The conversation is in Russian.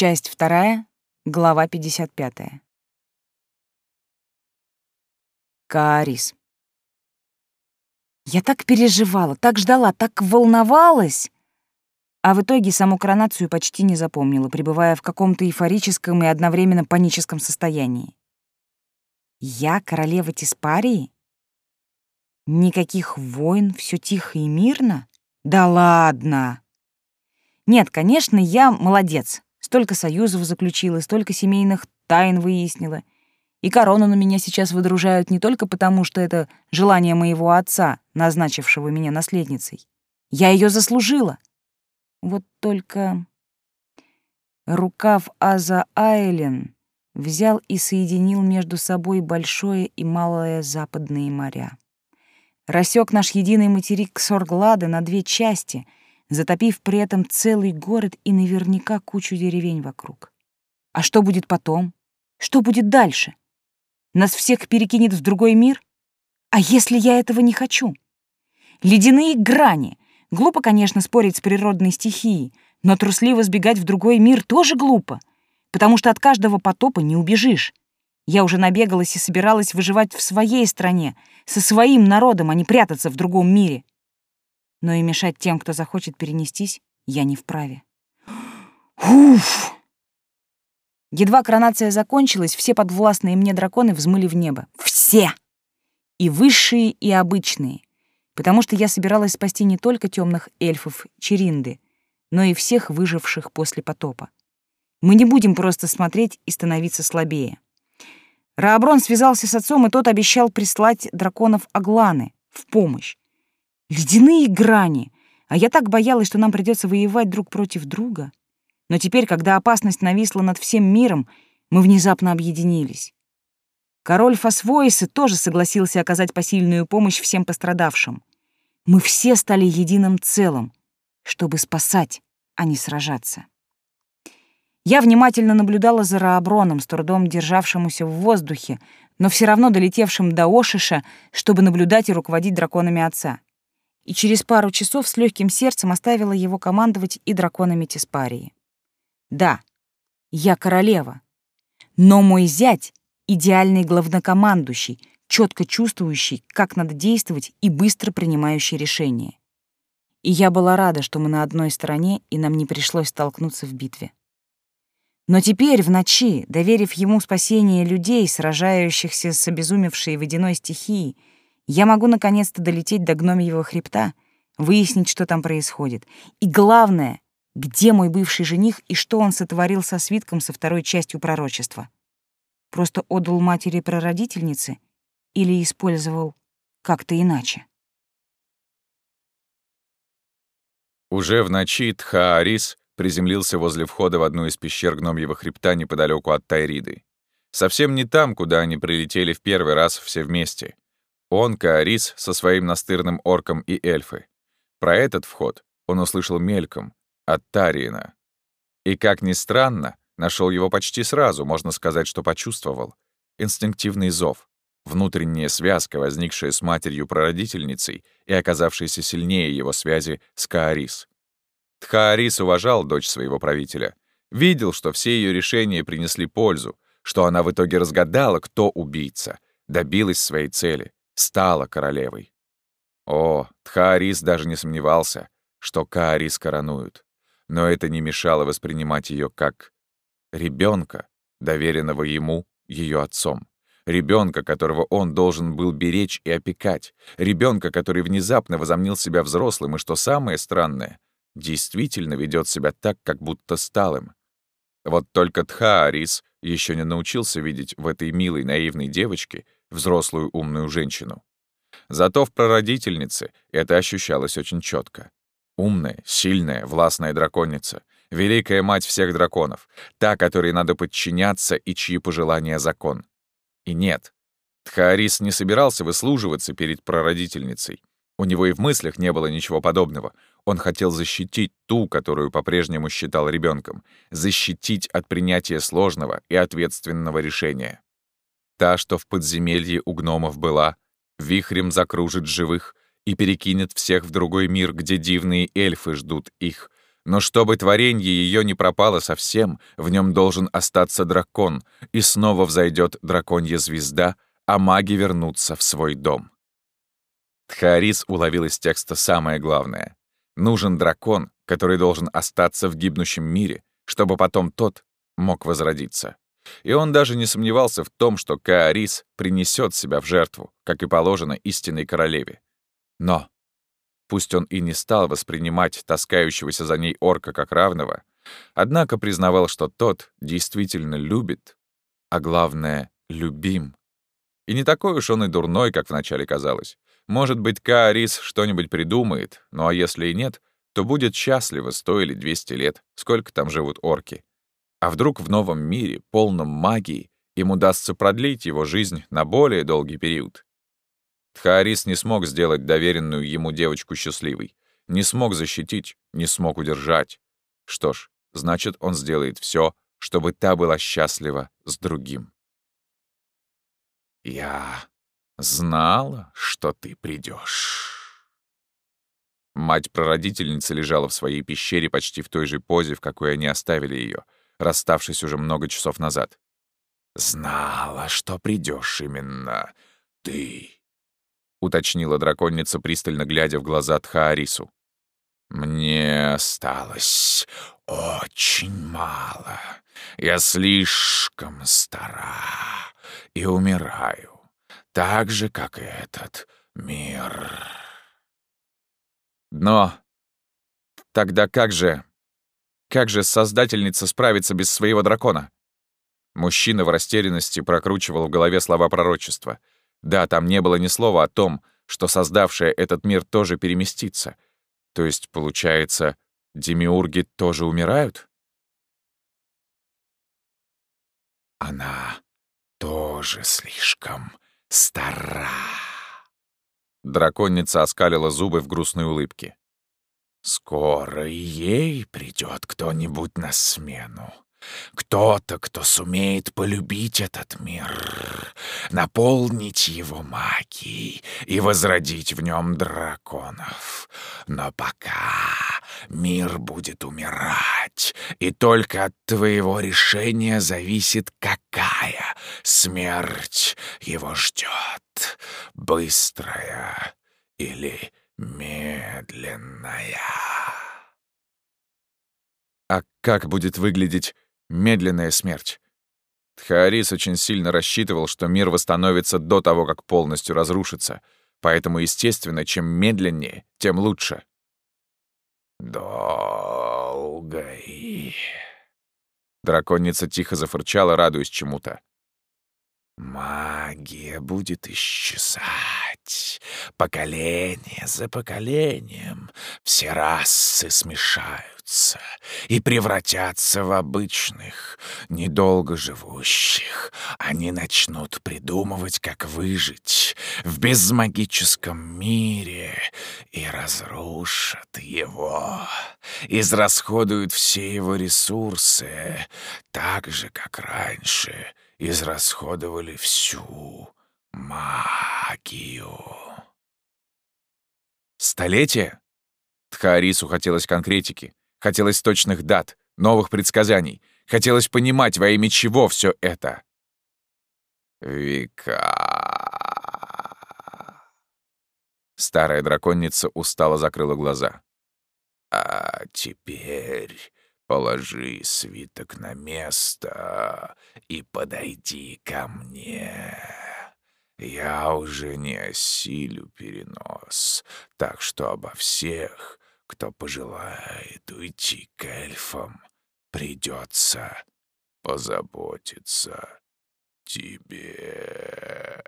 Часть вторая, глава 55. Каарис. Я так переживала, так ждала, так волновалась. А в итоге саму коронацию почти не запомнила, пребывая в каком-то эйфорическом и одновременно паническом состоянии. Я королева Тиспарии? Никаких войн, все тихо и мирно? Да ладно! Нет, конечно, я молодец. Столько союзов заключила, столько семейных тайн выяснила. И корону на меня сейчас выдружают не только потому, что это желание моего отца, назначившего меня наследницей. Я ее заслужила. Вот только рукав Аза Айлен взял и соединил между собой большое и малое западные моря. Рассек наш единый материк Сорглада на две части — затопив при этом целый город и наверняка кучу деревень вокруг. А что будет потом? Что будет дальше? Нас всех перекинет в другой мир? А если я этого не хочу? Ледяные грани. Глупо, конечно, спорить с природной стихией, но трусливо сбегать в другой мир тоже глупо, потому что от каждого потопа не убежишь. Я уже набегалась и собиралась выживать в своей стране, со своим народом, а не прятаться в другом мире но и мешать тем, кто захочет перенестись, я не вправе. Уф! Едва коронация закончилась, все подвластные мне драконы взмыли в небо. Все! И высшие, и обычные. Потому что я собиралась спасти не только темных эльфов Черинды, но и всех выживших после потопа. Мы не будем просто смотреть и становиться слабее. Рааброн связался с отцом, и тот обещал прислать драконов Агланы в помощь. Ледяные грани. А я так боялась, что нам придется воевать друг против друга. Но теперь, когда опасность нависла над всем миром, мы внезапно объединились. Король Фосвоисы тоже согласился оказать посильную помощь всем пострадавшим. Мы все стали единым целым, чтобы спасать, а не сражаться. Я внимательно наблюдала за Рааброном, с трудом державшемуся в воздухе, но все равно долетевшим до Ошиша, чтобы наблюдать и руководить драконами отца и через пару часов с легким сердцем оставила его командовать и драконами Тиспарии. Да, я королева, но мой зять — идеальный главнокомандующий, четко чувствующий, как надо действовать и быстро принимающий решения. И я была рада, что мы на одной стороне, и нам не пришлось столкнуться в битве. Но теперь, в ночи, доверив ему спасение людей, сражающихся с обезумевшей водяной стихией, я могу наконец-то долететь до гномьего хребта, выяснить, что там происходит. И главное, где мой бывший жених и что он сотворил со свитком со второй частью пророчества. Просто отдал матери-прародительнице или использовал как-то иначе. Уже в ночи Тхаарис приземлился возле входа в одну из пещер гномьего хребта неподалеку от Тайриды. Совсем не там, куда они прилетели в первый раз все вместе. Он, Каарис, со своим настырным орком и эльфы. Про этот вход он услышал мельком, от Тариена. И, как ни странно, нашел его почти сразу, можно сказать, что почувствовал. Инстинктивный зов, внутренняя связка, возникшая с матерью-прародительницей и оказавшаяся сильнее его связи с Каарис. Тхаарис уважал дочь своего правителя, видел, что все ее решения принесли пользу, что она в итоге разгадала, кто убийца, добилась своей цели — стала королевой. О, Тхаарис даже не сомневался, что Каарис коронуют, но это не мешало воспринимать ее как ребенка, доверенного ему, ее отцом. Ребенка, которого он должен был беречь и опекать. Ребенка, который внезапно возомнил себя взрослым, и, что самое странное, действительно ведет себя так, как будто стал им. Вот только Тхаарис еще не научился видеть в этой милой наивной девочке взрослую умную женщину. Зато в прародительнице это ощущалось очень четко. Умная, сильная, властная драконица, великая мать всех драконов, та, которой надо подчиняться и чьи пожелания закон. И нет, Тхаарис не собирался выслуживаться перед прародительницей. У него и в мыслях не было ничего подобного. Он хотел защитить ту, которую по-прежнему считал ребенком, защитить от принятия сложного и ответственного решения. Та, что в подземелье у гномов была, вихрем закружит живых и перекинет всех в другой мир, где дивные эльфы ждут их, Но чтобы творенье ее не пропало совсем, в нем должен остаться дракон, и снова взойдет драконья звезда, а маги вернутся в свой дом. Тхаарис уловил из текста самое главное. Нужен дракон, который должен остаться в гибнущем мире, чтобы потом тот мог возродиться. И он даже не сомневался в том, что Каарис принесет себя в жертву, как и положено истинной королеве. Но Пусть он и не стал воспринимать таскающегося за ней орка как равного, однако признавал, что тот действительно любит, а главное — любим. И не такой уж он и дурной, как вначале казалось. Может быть, Каарис что-нибудь придумает, ну а если и нет, то будет счастливо сто или двести лет, сколько там живут орки. А вдруг в новом мире, полном магии, им удастся продлить его жизнь на более долгий период? Тхаарис не смог сделать доверенную ему девочку счастливой. Не смог защитить, не смог удержать. Что ж, значит, он сделает все, чтобы та была счастлива с другим. «Я знала, что ты придешь. Мать-прародительница лежала в своей пещере почти в той же позе, в какой они оставили ее, расставшись уже много часов назад. «Знала, что придешь именно ты». — уточнила драконица, пристально глядя в глаза Тхаарису. «Мне осталось очень мало. Я слишком стара и умираю, так же, как и этот мир». «Но тогда как же... Как же Создательница справится без своего дракона?» Мужчина в растерянности прокручивал в голове слова пророчества — да, там не было ни слова о том, что создавшая этот мир тоже переместится. То есть, получается, демиурги тоже умирают? Она тоже слишком стара. Драконица оскалила зубы в грустной улыбке. «Скоро и ей придет кто-нибудь на смену. Кто-то, кто сумеет полюбить этот мир, наполнить его магией и возродить в нем драконов. Но пока мир будет умирать, и только от твоего решения зависит, какая смерть его ждет. Быстрая или медленная. А как будет выглядеть медленная смерть. Тхаарис очень сильно рассчитывал, что мир восстановится до того, как полностью разрушится, поэтому, естественно, чем медленнее, тем лучше. «Долгой...» Драконица тихо зафырчала, радуясь чему-то. Магия будет исчезать. Поколение за поколением все расы смешаются и превратятся в обычных, недолго живущих. Они начнут придумывать, как выжить в безмагическом мире и разрушат его. Израсходуют все его ресурсы, так же, как раньше — израсходовали всю магию. Столетие? Тхаарису хотелось конкретики, хотелось точных дат, новых предсказаний, хотелось понимать, во имя чего все это. Века. Старая драконница устало закрыла глаза. А теперь Положи свиток на место и подойди ко мне. Я уже не осилю перенос, так что обо всех, кто пожелает уйти к эльфам, придется позаботиться тебе.